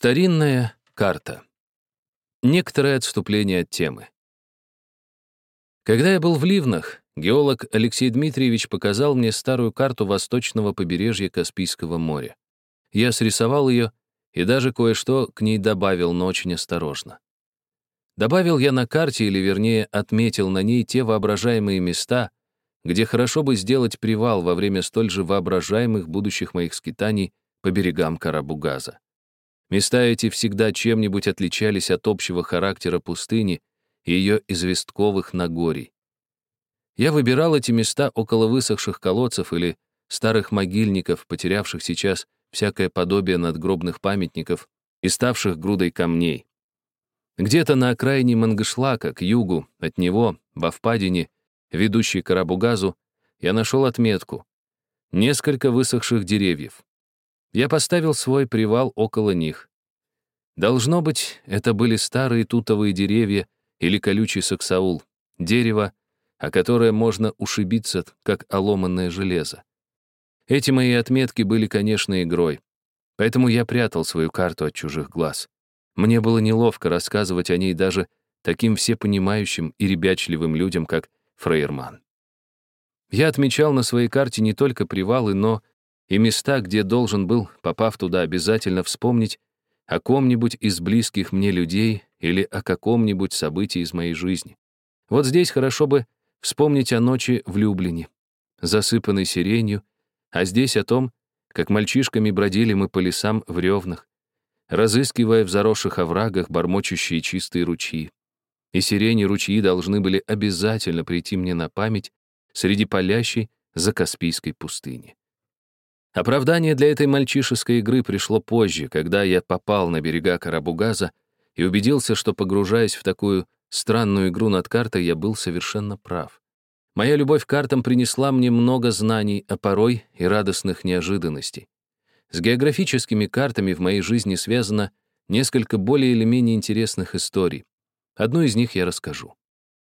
Старинная карта. Некоторое отступление от темы. Когда я был в Ливнах, геолог Алексей Дмитриевич показал мне старую карту восточного побережья Каспийского моря. Я срисовал ее и даже кое-что к ней добавил, но очень осторожно. Добавил я на карте, или вернее отметил на ней те воображаемые места, где хорошо бы сделать привал во время столь же воображаемых будущих моих скитаний по берегам Карабугаза. Места эти всегда чем-нибудь отличались от общего характера пустыни и ее известковых нагорий. Я выбирал эти места около высохших колодцев или старых могильников, потерявших сейчас всякое подобие надгробных памятников и ставших грудой камней. Где-то на окраине Мангышлака, к югу, от него, во впадине, ведущей к Арабугазу, я нашел отметку. Несколько высохших деревьев. Я поставил свой привал около них. Должно быть, это были старые тутовые деревья или колючий саксаул, дерево, о которое можно ушибиться, как оломанное железо. Эти мои отметки были, конечно, игрой, поэтому я прятал свою карту от чужих глаз. Мне было неловко рассказывать о ней даже таким всепонимающим и ребячливым людям, как Фрейерман. Я отмечал на своей карте не только привалы, но и места, где должен был, попав туда, обязательно вспомнить о ком-нибудь из близких мне людей или о каком-нибудь событии из моей жизни. Вот здесь хорошо бы вспомнить о ночи в Люблине, засыпанной сиренью, а здесь о том, как мальчишками бродили мы по лесам в ревнах, разыскивая в заросших оврагах бормочущие чистые ручьи. И сирени ручьи должны были обязательно прийти мне на память среди палящей закаспийской пустыни. Оправдание для этой мальчишеской игры пришло позже, когда я попал на берега Карабугаза и убедился, что, погружаясь в такую странную игру над картой, я был совершенно прав. Моя любовь к картам принесла мне много знаний, а порой и радостных неожиданностей. С географическими картами в моей жизни связано несколько более или менее интересных историй. Одну из них я расскажу.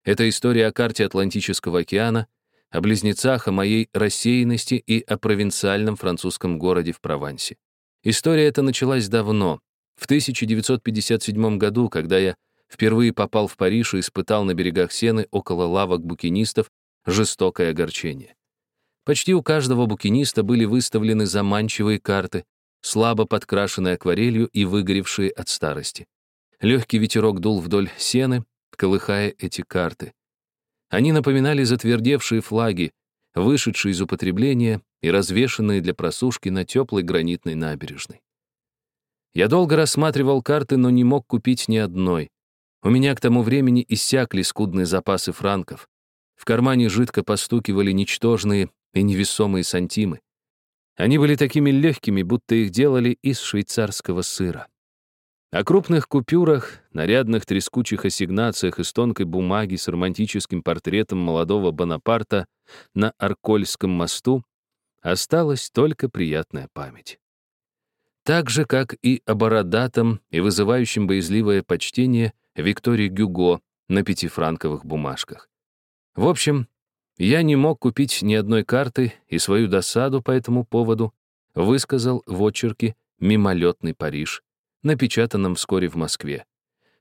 Это история о карте Атлантического океана, о близнецах, о моей рассеянности и о провинциальном французском городе в Провансе. История эта началась давно, в 1957 году, когда я впервые попал в Париж и испытал на берегах Сены около лавок букинистов жестокое огорчение. Почти у каждого букиниста были выставлены заманчивые карты, слабо подкрашенные акварелью и выгоревшие от старости. Легкий ветерок дул вдоль сены, колыхая эти карты. Они напоминали затвердевшие флаги, вышедшие из употребления и развешанные для просушки на теплой гранитной набережной. Я долго рассматривал карты, но не мог купить ни одной. У меня к тому времени иссякли скудные запасы франков. В кармане жидко постукивали ничтожные и невесомые сантимы. Они были такими легкими, будто их делали из швейцарского сыра. О крупных купюрах, нарядных трескучих ассигнациях из тонкой бумаги с романтическим портретом молодого Бонапарта на Аркольском мосту осталась только приятная память. Так же, как и о бородатом и вызывающем боязливое почтение Виктории Гюго на пятифранковых бумажках. В общем, я не мог купить ни одной карты и свою досаду по этому поводу высказал в очерке «Мимолетный Париж», напечатанном вскоре в Москве.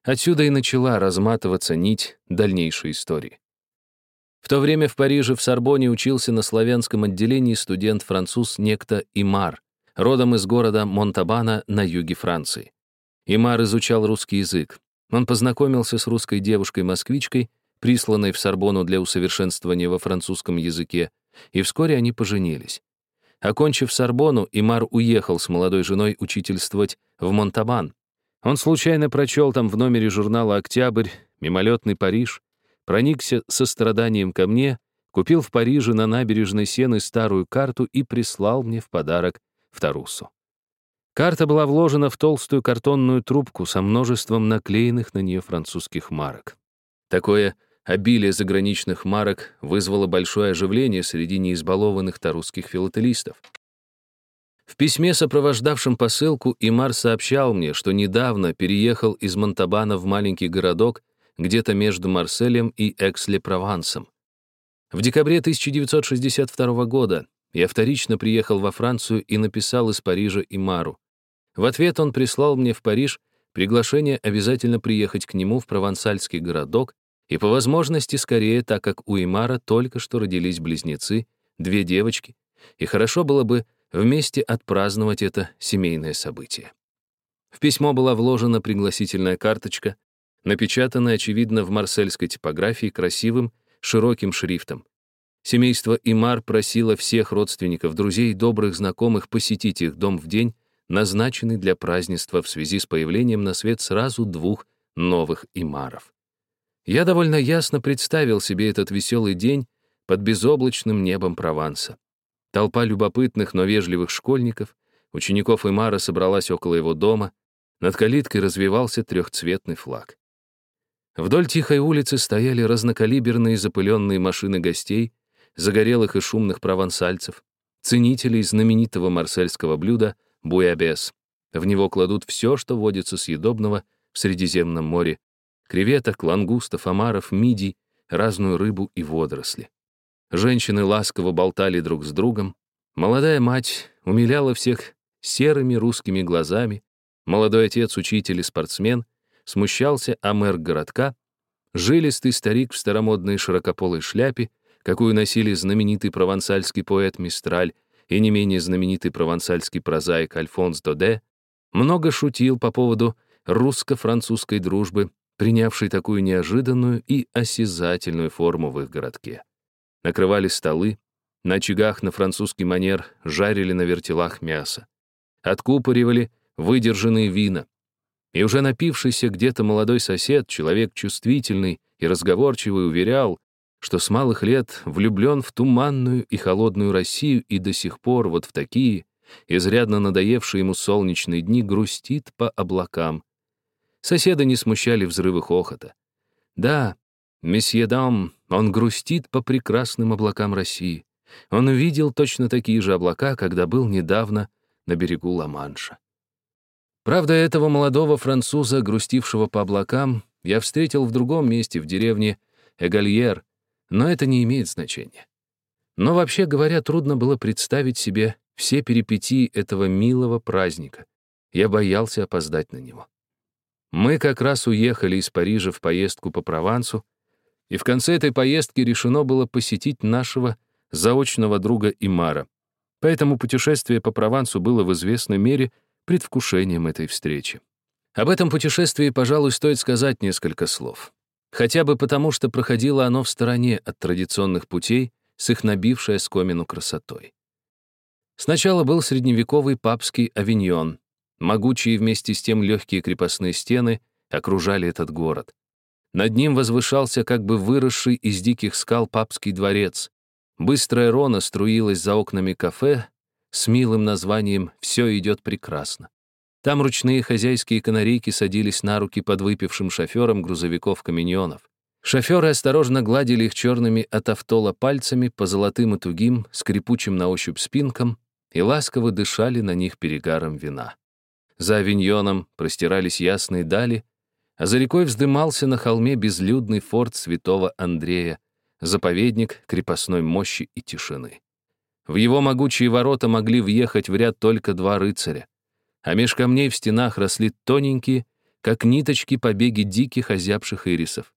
Отсюда и начала разматываться нить дальнейшей истории. В то время в Париже в Сорбоне учился на славянском отделении студент-француз некто Имар, родом из города Монтабана на юге Франции. Имар изучал русский язык. Он познакомился с русской девушкой-москвичкой, присланной в Сорбону для усовершенствования во французском языке, и вскоре они поженились. Окончив Сорбону, Имар уехал с молодой женой учительствовать в Монтабан. Он случайно прочел там в номере журнала «Октябрь» «Мимолетный Париж», проникся состраданием ко мне, купил в Париже на набережной Сены старую карту и прислал мне в подарок в Тарусу. Карта была вложена в толстую картонную трубку со множеством наклеенных на нее французских марок. Такое Обилие заграничных марок вызвало большое оживление среди неизбалованных тарусских филателистов. В письме, сопровождавшем посылку, Имар сообщал мне, что недавно переехал из Монтабана в маленький городок, где-то между Марселем и Экс-Ле-Провансом. В декабре 1962 года я вторично приехал во Францию и написал из Парижа Имару. В ответ он прислал мне в Париж приглашение обязательно приехать к нему в провансальский городок и по возможности скорее, так как у Имара только что родились близнецы, две девочки, и хорошо было бы вместе отпраздновать это семейное событие. В письмо была вложена пригласительная карточка, напечатанная, очевидно, в марсельской типографии красивым, широким шрифтом. Семейство Имар просило всех родственников, друзей добрых знакомых посетить их дом в день, назначенный для празднества в связи с появлением на свет сразу двух новых Имаров. Я довольно ясно представил себе этот веселый день под безоблачным небом Прованса. Толпа любопытных, но вежливых школьников, учеников Имара собралась около его дома, над калиткой развивался трехцветный флаг. Вдоль тихой улицы стояли разнокалиберные запыленные машины гостей, загорелых и шумных провансальцев, ценителей знаменитого марсельского блюда буябес. В него кладут все, что водится съедобного в Средиземном море, креветок, лангустов, омаров, мидий, разную рыбу и водоросли. Женщины ласково болтали друг с другом. Молодая мать умиляла всех серыми русскими глазами. Молодой отец, учитель и спортсмен, смущался о мэр городка. Жилистый старик в старомодной широкополой шляпе, какую носили знаменитый провансальский поэт Мистраль и не менее знаменитый провансальский прозаик Альфонс Доде, много шутил по поводу русско-французской дружбы, принявшей такую неожиданную и осязательную форму в их городке. Накрывали столы, на очагах на французский манер жарили на вертелах мясо. Откупоривали выдержанные вина. И уже напившийся где-то молодой сосед, человек чувствительный и разговорчивый, уверял, что с малых лет влюблен в туманную и холодную Россию и до сих пор вот в такие, изрядно надоевшие ему солнечные дни, грустит по облакам, Соседа не смущали взрывы хохота. Да, месье Дам, он грустит по прекрасным облакам России. Он видел точно такие же облака, когда был недавно на берегу Ла-Манша. Правда, этого молодого француза, грустившего по облакам, я встретил в другом месте, в деревне Эгальер, но это не имеет значения. Но вообще говоря, трудно было представить себе все перипетии этого милого праздника. Я боялся опоздать на него. Мы как раз уехали из Парижа в поездку по Провансу, и в конце этой поездки решено было посетить нашего заочного друга Имара. Поэтому путешествие по Провансу было в известной мере предвкушением этой встречи. Об этом путешествии, пожалуй, стоит сказать несколько слов. Хотя бы потому, что проходило оно в стороне от традиционных путей с их набившей оскомину красотой. Сначала был средневековый папский авиньон, Могучие вместе с тем легкие крепостные стены окружали этот город. Над ним возвышался как бы выросший из диких скал папский дворец. Быстрая рона струилась за окнами кафе с милым названием «Все идет прекрасно». Там ручные хозяйские канарейки садились на руки подвыпившим шоферам грузовиков-каменьонов. Шоферы осторожно гладили их черными от автола пальцами по золотым и тугим, скрипучим на ощупь спинкам и ласково дышали на них перегаром вина. За авиньоном простирались ясные дали, а за рекой вздымался на холме безлюдный форт святого Андрея, заповедник крепостной мощи и тишины. В его могучие ворота могли въехать в ряд только два рыцаря, а меж камней в стенах росли тоненькие, как ниточки побеги диких озябших ирисов.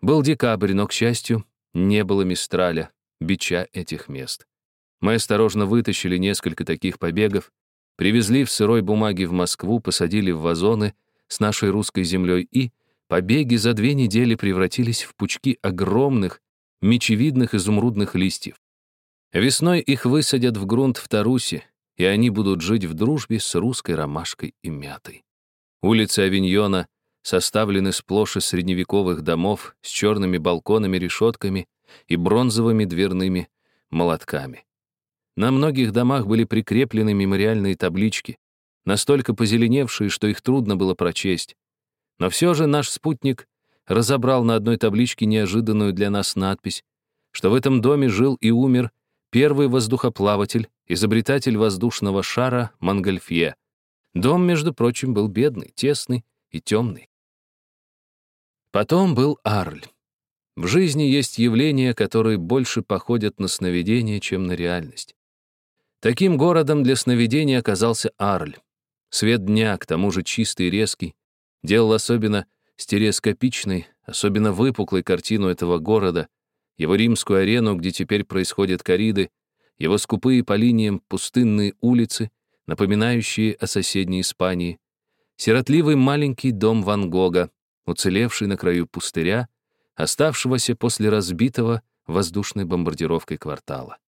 Был декабрь, но, к счастью, не было мистраля, бича этих мест. Мы осторожно вытащили несколько таких побегов, Привезли в сырой бумаге в Москву, посадили в вазоны с нашей русской землей и побеги за две недели превратились в пучки огромных, мечевидных изумрудных листьев. Весной их высадят в грунт в Тарусе, и они будут жить в дружбе с русской ромашкой и мятой. Улицы Авиньона составлены сплошь из средневековых домов с черными балконами, решетками и бронзовыми дверными молотками. На многих домах были прикреплены мемориальные таблички, настолько позеленевшие, что их трудно было прочесть. Но все же наш спутник разобрал на одной табличке неожиданную для нас надпись, что в этом доме жил и умер первый воздухоплаватель, изобретатель воздушного шара Монгольфье. Дом, между прочим, был бедный, тесный и темный. Потом был Арль. В жизни есть явления, которые больше походят на сновидение, чем на реальность. Таким городом для сновидений оказался Арль. Свет дня, к тому же чистый и резкий, делал особенно стереоскопичной, особенно выпуклой картину этого города, его римскую арену, где теперь происходят кориды, его скупые по линиям пустынные улицы, напоминающие о соседней Испании, сиротливый маленький дом Ван Гога, уцелевший на краю пустыря, оставшегося после разбитого воздушной бомбардировкой квартала.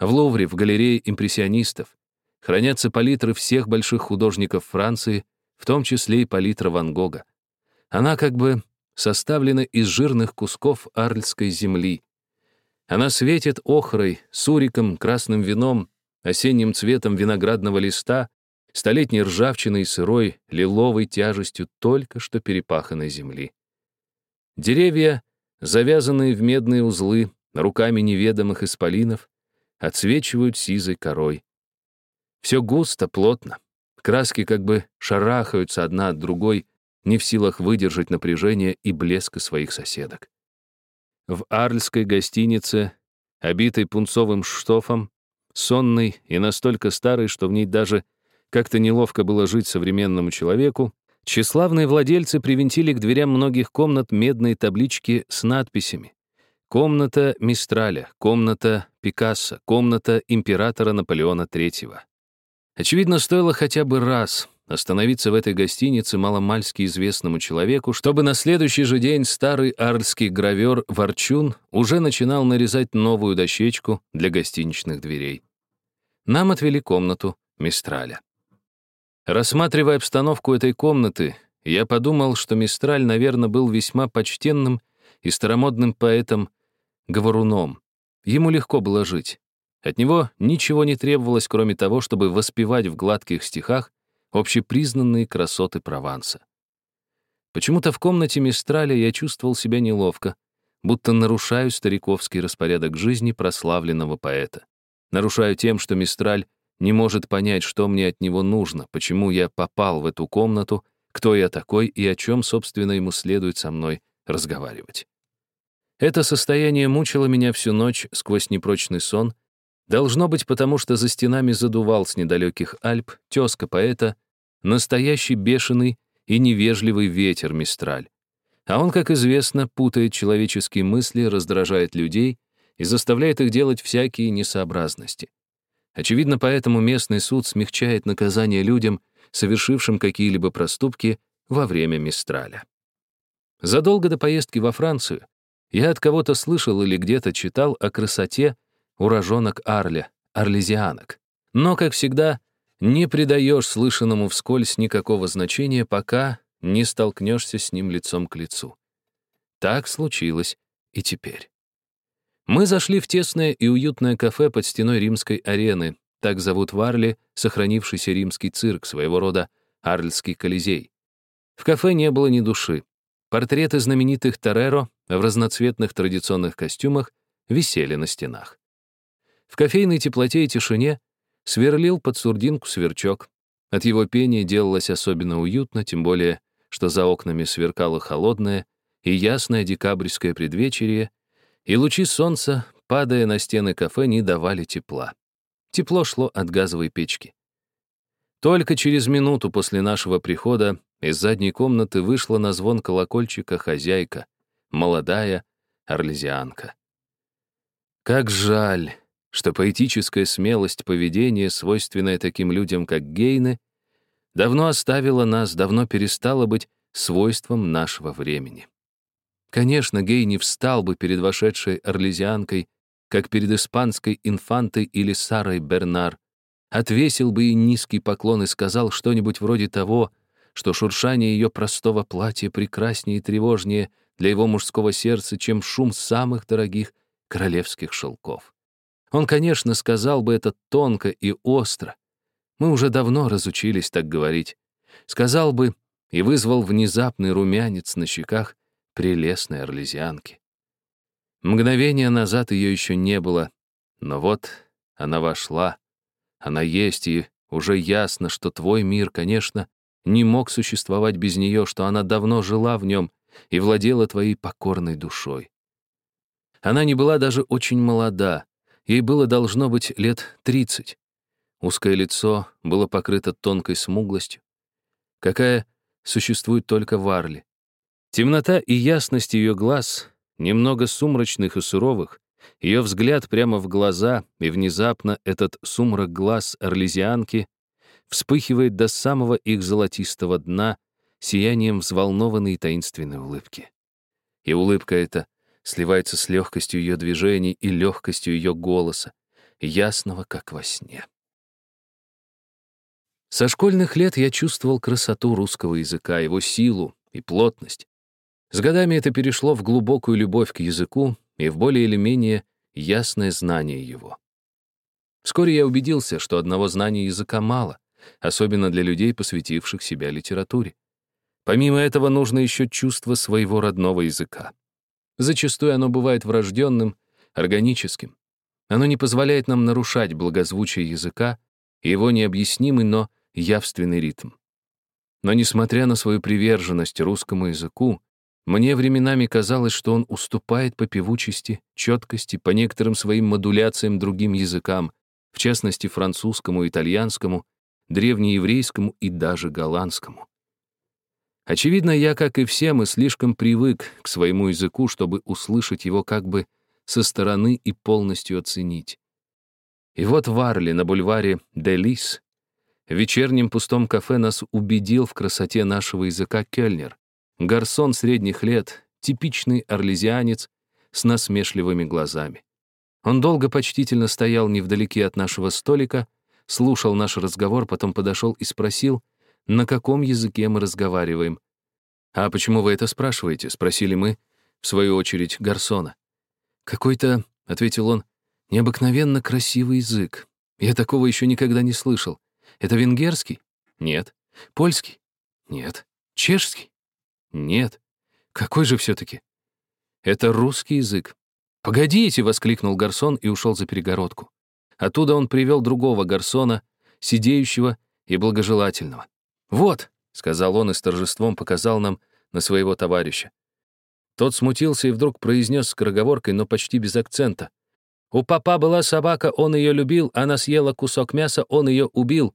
В Лувре, в галерее импрессионистов, хранятся палитры всех больших художников Франции, в том числе и палитра Ван Гога. Она как бы составлена из жирных кусков арльской земли. Она светит охрой, суриком, красным вином, осенним цветом виноградного листа, столетней ржавчиной и сырой, лиловой тяжестью только что перепаханной земли. Деревья, завязанные в медные узлы, руками неведомых исполинов, отсвечивают сизой корой. Все густо, плотно. Краски как бы шарахаются одна от другой, не в силах выдержать напряжение и блеска своих соседок. В Арльской гостинице, обитой пунцовым штофом, сонной и настолько старой, что в ней даже как-то неловко было жить современному человеку, тщеславные владельцы привинтили к дверям многих комнат медные таблички с надписями. Комната Мистраля, комната Пикассо, комната императора Наполеона III. Очевидно, стоило хотя бы раз остановиться в этой гостинице маломальски известному человеку, чтобы на следующий же день старый арльский гравер Ворчун уже начинал нарезать новую дощечку для гостиничных дверей. Нам отвели комнату Мистраля. Рассматривая обстановку этой комнаты, я подумал, что Мистраль, наверное, был весьма почтенным и старомодным поэтом-говоруном. Ему легко было жить. От него ничего не требовалось, кроме того, чтобы воспевать в гладких стихах общепризнанные красоты Прованса. Почему-то в комнате Мистраля я чувствовал себя неловко, будто нарушаю стариковский распорядок жизни прославленного поэта. Нарушаю тем, что Мистраль не может понять, что мне от него нужно, почему я попал в эту комнату, кто я такой и о чем, собственно, ему следует со мной разговаривать. Это состояние мучило меня всю ночь сквозь непрочный сон, Должно быть, потому что за стенами задувал с недалеких Альп тезка поэта, настоящий бешеный и невежливый ветер Мистраль. А он, как известно, путает человеческие мысли, раздражает людей и заставляет их делать всякие несообразности. Очевидно, поэтому местный суд смягчает наказание людям, совершившим какие-либо проступки во время Мистраля. Задолго до поездки во Францию я от кого-то слышал или где-то читал о красоте, уроженок Арля, орлезианок. Но, как всегда, не придаешь слышанному вскользь никакого значения, пока не столкнешься с ним лицом к лицу. Так случилось и теперь. Мы зашли в тесное и уютное кафе под стеной римской арены, так зовут в Арле сохранившийся римский цирк, своего рода Арльский колизей. В кафе не было ни души. Портреты знаменитых Тореро в разноцветных традиционных костюмах висели на стенах. В кофейной теплоте и тишине сверлил под сурдинку сверчок. От его пения делалось особенно уютно, тем более, что за окнами сверкало холодное и ясное декабрьское предвечерье, и лучи солнца, падая на стены кафе, не давали тепла. Тепло шло от газовой печки. Только через минуту после нашего прихода из задней комнаты вышла на звон колокольчика хозяйка, молодая орлезианка. Как жаль, что поэтическая смелость поведения, свойственная таким людям, как Гейны, давно оставила нас, давно перестала быть свойством нашего времени. Конечно, Гей не встал бы перед вошедшей орлезианкой, как перед испанской инфантой или Сарой Бернар, отвесил бы ей низкий поклон и сказал что-нибудь вроде того, что шуршание ее простого платья прекраснее и тревожнее для его мужского сердца, чем шум самых дорогих королевских шелков. Он, конечно, сказал бы это тонко и остро. Мы уже давно разучились так говорить. Сказал бы и вызвал внезапный румянец на щеках прелестной орлезианки. Мгновение назад ее еще не было, но вот она вошла, она есть, и уже ясно, что твой мир, конечно, не мог существовать без нее, что она давно жила в нем и владела твоей покорной душой. Она не была даже очень молода, Ей было должно быть лет 30. узкое лицо было покрыто тонкой смуглостью, какая существует только в Арле. Темнота и ясность ее глаз, немного сумрачных и суровых, ее взгляд прямо в глаза, и внезапно этот сумрак глаз орлезианки вспыхивает до самого их золотистого дна сиянием взволнованной таинственной улыбки. И улыбка эта сливается с легкостью ее движений и легкостью ее голоса, ясного, как во сне. Со школьных лет я чувствовал красоту русского языка, его силу и плотность. С годами это перешло в глубокую любовь к языку и в более или менее ясное знание его. Вскоре я убедился, что одного знания языка мало, особенно для людей, посвятивших себя литературе. Помимо этого нужно еще чувство своего родного языка. Зачастую оно бывает врожденным, органическим. Оно не позволяет нам нарушать благозвучие языка и его необъяснимый, но явственный ритм. Но несмотря на свою приверженность русскому языку, мне временами казалось, что он уступает по певучести, четкости, по некоторым своим модуляциям другим языкам, в частности французскому, итальянскому, древнееврейскому и даже голландскому. Очевидно, я, как и все, мы слишком привык к своему языку, чтобы услышать его как бы со стороны и полностью оценить. И вот в Арле на бульваре Делис в вечернем пустом кафе нас убедил в красоте нашего языка Кельнер, гарсон средних лет, типичный орлезианец с насмешливыми глазами. Он долго почтительно стоял невдалеке от нашего столика, слушал наш разговор, потом подошел и спросил, на каком языке мы разговариваем. «А почему вы это спрашиваете?» — спросили мы, в свою очередь, Гарсона. «Какой-то», — ответил он, — «необыкновенно красивый язык. Я такого еще никогда не слышал. Это венгерский? Нет. Польский? Нет. Чешский? Нет. Какой же все-таки? Это русский язык. «Погодите!» — воскликнул Гарсон и ушел за перегородку. Оттуда он привел другого Гарсона, сидеющего и благожелательного. «Вот!» — сказал он и с торжеством показал нам на своего товарища. Тот смутился и вдруг произнес скороговоркой, но почти без акцента. «У папа была собака, он ее любил, она съела кусок мяса, он ее убил.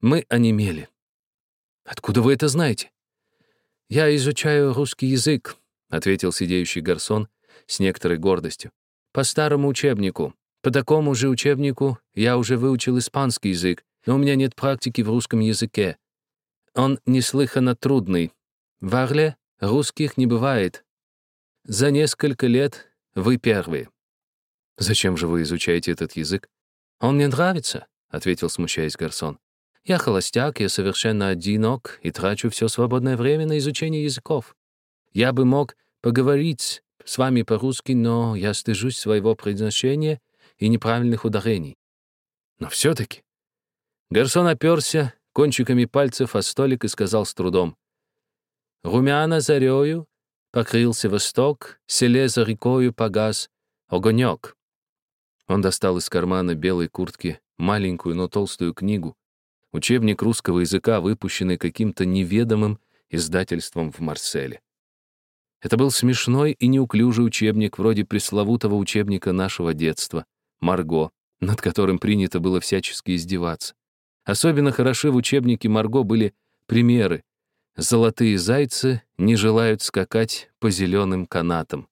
Мы онемели. «Откуда вы это знаете?» «Я изучаю русский язык», — ответил сидеющий гарсон с некоторой гордостью. «По старому учебнику. По такому же учебнику я уже выучил испанский язык, но у меня нет практики в русском языке. Он неслыханно трудный. В Орле русских не бывает. За несколько лет вы первые». «Зачем же вы изучаете этот язык?» «Он мне нравится», — ответил, смущаясь Гарсон. Я холостяк, я совершенно одинок и трачу все свободное время на изучение языков. Я бы мог поговорить с вами по-русски, но я стыжусь своего произношения и неправильных ударений. Но все-таки... Гарсон оперся кончиками пальцев о столик и сказал с трудом. «Румяна зарею, покрылся восток, селе за рекою погас огонек». Он достал из кармана белой куртки маленькую, но толстую книгу, Учебник русского языка, выпущенный каким-то неведомым издательством в Марселе. Это был смешной и неуклюжий учебник, вроде пресловутого учебника нашего детства, «Марго», над которым принято было всячески издеваться. Особенно хороши в учебнике Марго были примеры. Золотые зайцы не желают скакать по зеленым канатам.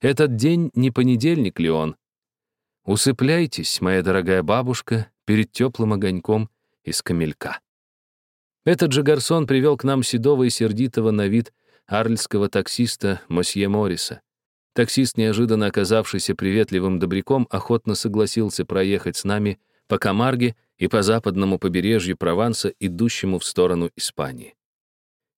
Этот день не понедельник ли он? Усыпляйтесь, моя дорогая бабушка, перед теплым огоньком из камелька. Этот же гарсон привел к нам седого и сердитого на вид арльского таксиста Мосье Морриса. Таксист, неожиданно оказавшийся приветливым добряком, охотно согласился проехать с нами по Камарге и по западному побережью Прованса, идущему в сторону Испании.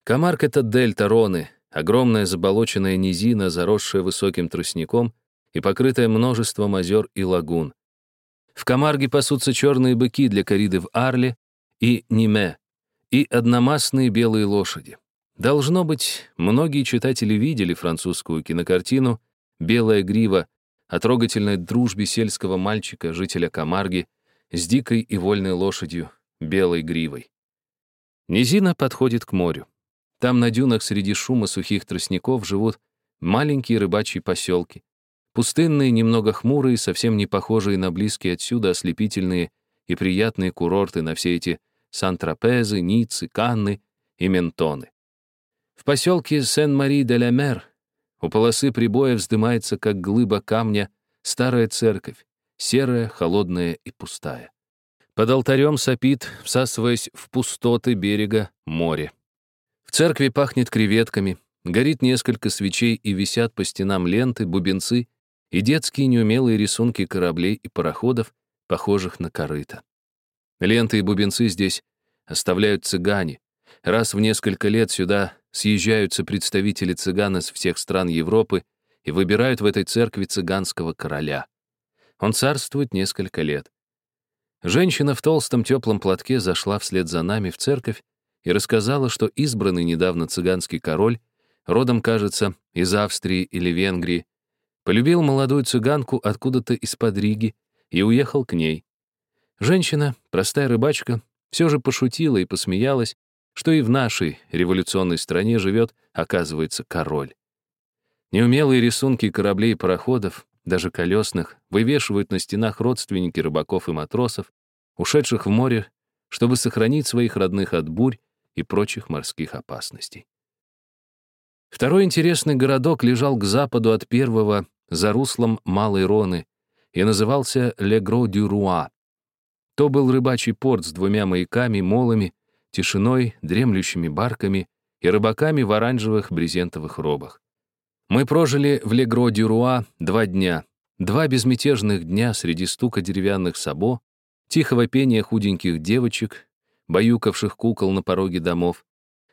Камарк — это дельта Роны, огромная заболоченная низина, заросшая высоким тростником и покрытая множеством озер и лагун. В Камарге пасутся черные быки для кориды в Арле и Ниме, и одномастные белые лошади. Должно быть, многие читатели видели французскую кинокартину «Белая грива» о трогательной дружбе сельского мальчика, жителя Камарги, с дикой и вольной лошадью, белой гривой. Низина подходит к морю. Там на дюнах среди шума сухих тростников живут маленькие рыбачьи поселки, Пустынные, немного хмурые, совсем не похожие на близкие отсюда ослепительные и приятные курорты на все эти Сан-Тропезы, Ниццы, Канны и Ментоны. В поселке Сен-Мари-де-ля-Мер у полосы прибоя вздымается, как глыба камня, старая церковь, серая, холодная и пустая. Под алтарем сопит, всасываясь в пустоты берега, море. В церкви пахнет креветками, горит несколько свечей и висят по стенам ленты, бубенцы и детские неумелые рисунки кораблей и пароходов, похожих на корыто. Ленты и бубенцы здесь оставляют цыгане. Раз в несколько лет сюда съезжаются представители цыган из всех стран Европы и выбирают в этой церкви цыганского короля. Он царствует несколько лет. Женщина в толстом теплом платке зашла вслед за нами в церковь и рассказала, что избранный недавно цыганский король, родом, кажется, из Австрии или Венгрии, полюбил молодую цыганку откуда-то из-под Риги и уехал к ней. Женщина, простая рыбачка, все же пошутила и посмеялась, что и в нашей революционной стране живет, оказывается, король. Неумелые рисунки кораблей и пароходов, даже колесных, вывешивают на стенах родственники рыбаков и матросов, ушедших в море, чтобы сохранить своих родных от бурь и прочих морских опасностей. Второй интересный городок лежал к западу от первого, за руслом Малой Роны, и назывался Легро-дю-Руа. То был рыбачий порт с двумя маяками, молами, тишиной, дремлющими барками и рыбаками в оранжевых брезентовых робах. Мы прожили в Легро-Дюруа два дня, два безмятежных дня среди стука деревянных сабо, тихого пения худеньких девочек, баюкавших кукол на пороге домов,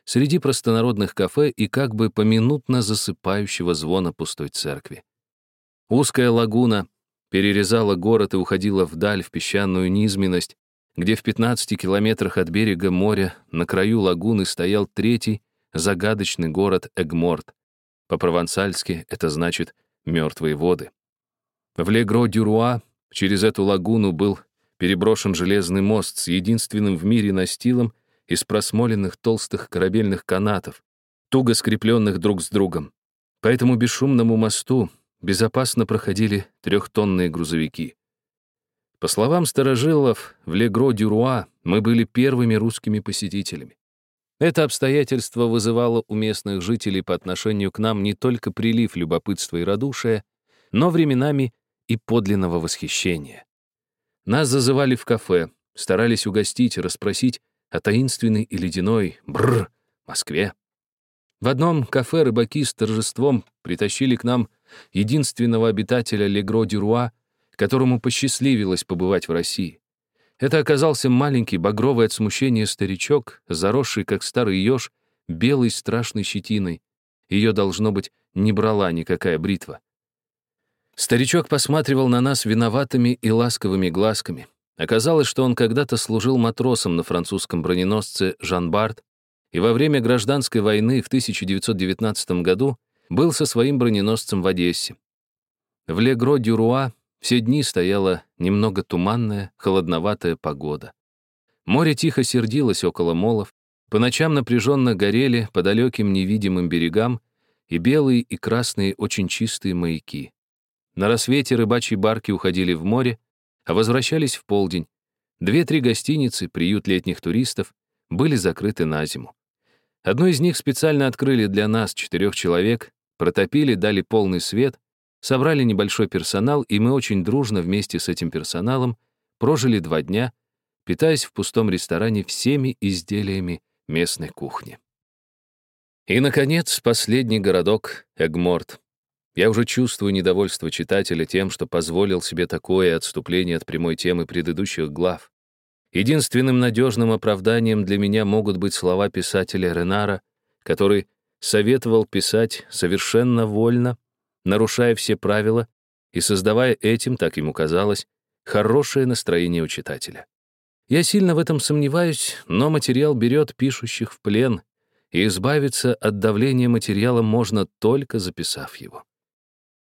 среди простонародных кафе и как бы поминутно засыпающего звона пустой церкви. Узкая лагуна перерезала город и уходила вдаль в песчаную низменность, где в 15 километрах от берега моря на краю лагуны стоял третий загадочный город Эгморт, по-провансальски это значит «мертвые воды». В Легро-Дюруа через эту лагуну был переброшен железный мост с единственным в мире настилом из просмоленных толстых корабельных канатов, туго скрепленных друг с другом. По этому бесшумному мосту безопасно проходили трехтонные грузовики. По словам старожилов, в Легро-Дюруа мы были первыми русскими посетителями. Это обстоятельство вызывало у местных жителей по отношению к нам не только прилив любопытства и радушия, но временами и подлинного восхищения. Нас зазывали в кафе, старались угостить, расспросить о таинственной и ледяной бррр Москве. В одном кафе рыбаки с торжеством притащили к нам единственного обитателя Легро-Дюруа, которому посчастливилось побывать в России. Это оказался маленький, багровый от смущения старичок, заросший, как старый еж, белой страшной щетиной. Ее, должно быть, не брала никакая бритва. Старичок посматривал на нас виноватыми и ласковыми глазками. Оказалось, что он когда-то служил матросом на французском броненосце «Жан Барт» и во время гражданской войны в 1919 году был со своим броненосцем в Одессе. В Легро-Дюруа все дни стояла немного туманная, холодноватая погода. Море тихо сердилось около молов, по ночам напряженно горели по далеким невидимым берегам и белые и красные очень чистые маяки. На рассвете рыбачьи барки уходили в море, а возвращались в полдень. Две-три гостиницы, приют летних туристов, были закрыты на зиму. Одну из них специально открыли для нас, четырех человек, протопили, дали полный свет, Собрали небольшой персонал, и мы очень дружно вместе с этим персоналом прожили два дня, питаясь в пустом ресторане всеми изделиями местной кухни. И, наконец, последний городок — Эгморт. Я уже чувствую недовольство читателя тем, что позволил себе такое отступление от прямой темы предыдущих глав. Единственным надежным оправданием для меня могут быть слова писателя Ренара, который советовал писать совершенно вольно, нарушая все правила и создавая этим, так ему казалось, хорошее настроение у читателя. Я сильно в этом сомневаюсь, но материал берет пишущих в плен, и избавиться от давления материала можно только записав его.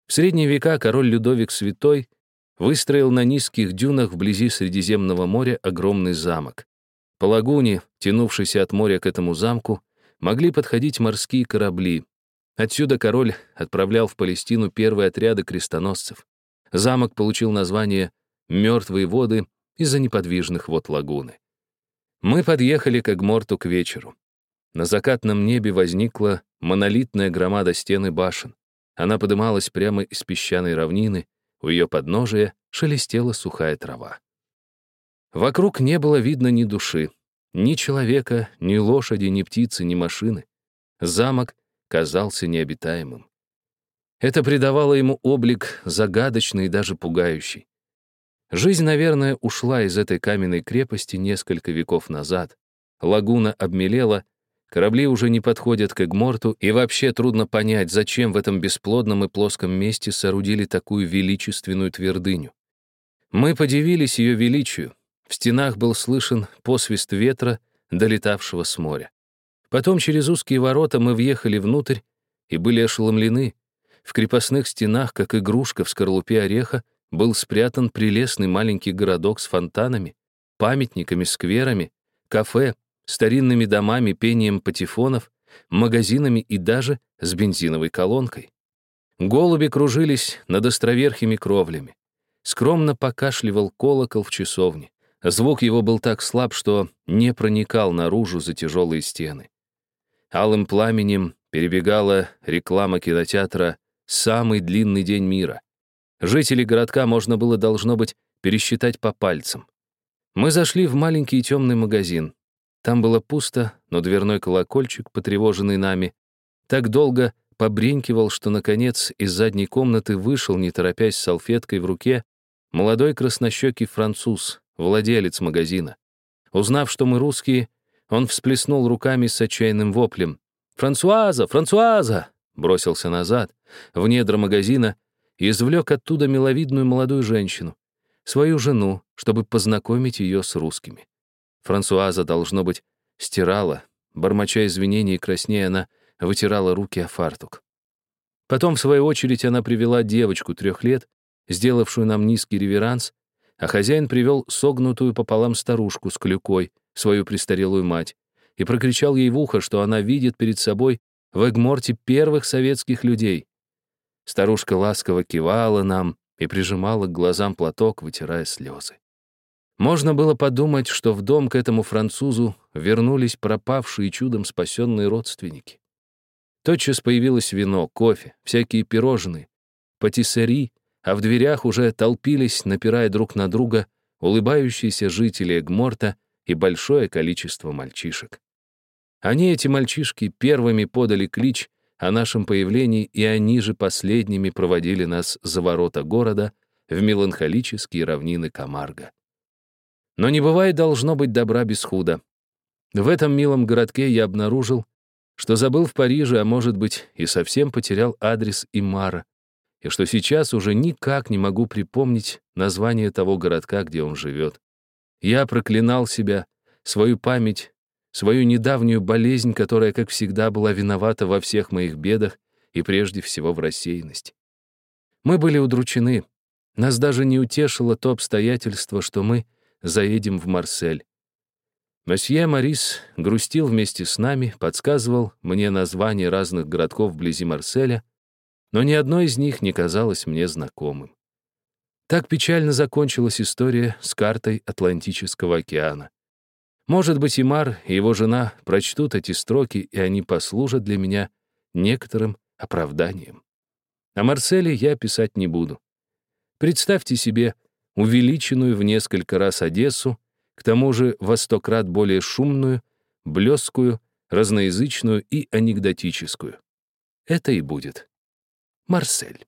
В средние века король Людовик Святой выстроил на низких дюнах вблизи Средиземного моря огромный замок. По лагуне, тянувшейся от моря к этому замку, могли подходить морские корабли, Отсюда король отправлял в Палестину первые отряды крестоносцев. Замок получил название «Мертвые воды» из-за неподвижных вод лагуны. Мы подъехали к Эгморту к вечеру. На закатном небе возникла монолитная громада стены башен. Она подымалась прямо из песчаной равнины, у ее подножия шелестела сухая трава. Вокруг не было видно ни души, ни человека, ни лошади, ни птицы, ни машины. Замок казался необитаемым. Это придавало ему облик загадочный и даже пугающий. Жизнь, наверное, ушла из этой каменной крепости несколько веков назад. Лагуна обмелела, корабли уже не подходят к Эгморту, и вообще трудно понять, зачем в этом бесплодном и плоском месте соорудили такую величественную твердыню. Мы подивились ее величию. В стенах был слышен посвист ветра, долетавшего с моря. Потом через узкие ворота мы въехали внутрь и были ошеломлены. В крепостных стенах, как игрушка в скорлупе ореха, был спрятан прелестный маленький городок с фонтанами, памятниками, скверами, кафе, старинными домами, пением патефонов, магазинами и даже с бензиновой колонкой. Голуби кружились над островерхими кровлями. Скромно покашливал колокол в часовне. Звук его был так слаб, что не проникал наружу за тяжелые стены. Алым пламенем перебегала реклама кинотеатра «Самый длинный день мира». Жителей городка можно было, должно быть, пересчитать по пальцам. Мы зашли в маленький темный магазин. Там было пусто, но дверной колокольчик, потревоженный нами, так долго побренькивал, что, наконец, из задней комнаты вышел, не торопясь с салфеткой в руке, молодой краснощекий француз, владелец магазина. Узнав, что мы русские, он всплеснул руками с отчаянным воплем. «Франсуаза! Франсуаза!» бросился назад, в недра магазина, и извлек оттуда миловидную молодую женщину, свою жену, чтобы познакомить ее с русскими. Франсуаза, должно быть, стирала, бормоча извинений и краснея, она вытирала руки о фартук. Потом, в свою очередь, она привела девочку трех лет, сделавшую нам низкий реверанс, а хозяин привел согнутую пополам старушку с клюкой, свою престарелую мать, и прокричал ей в ухо, что она видит перед собой в Эгморте первых советских людей. Старушка ласково кивала нам и прижимала к глазам платок, вытирая слезы. Можно было подумать, что в дом к этому французу вернулись пропавшие чудом спасенные родственники. Тотчас появилось вино, кофе, всякие пирожные, патиссери, а в дверях уже толпились, напирая друг на друга, улыбающиеся жители Эгморта и большое количество мальчишек. Они, эти мальчишки, первыми подали клич о нашем появлении, и они же последними проводили нас за ворота города в меланхолические равнины Камарга. Но не бывает должно быть добра без худа. В этом милом городке я обнаружил, что забыл в Париже, а может быть, и совсем потерял адрес Имара, и что сейчас уже никак не могу припомнить название того городка, где он живет. Я проклинал себя, свою память, свою недавнюю болезнь, которая, как всегда, была виновата во всех моих бедах и прежде всего в рассеянности. Мы были удручены. Нас даже не утешило то обстоятельство, что мы — заедем в Марсель. Месье Марис грустил вместе с нами, подсказывал мне названия разных городков вблизи Марселя, но ни одно из них не казалось мне знакомым. Так печально закончилась история с картой Атлантического океана. Может быть, Имар и его жена прочтут эти строки, и они послужат для меня некоторым оправданием. О Марселе я писать не буду. Представьте себе увеличенную в несколько раз Одессу, к тому же во сто крат более шумную, блескую, разноязычную и анекдотическую. Это и будет Марсель.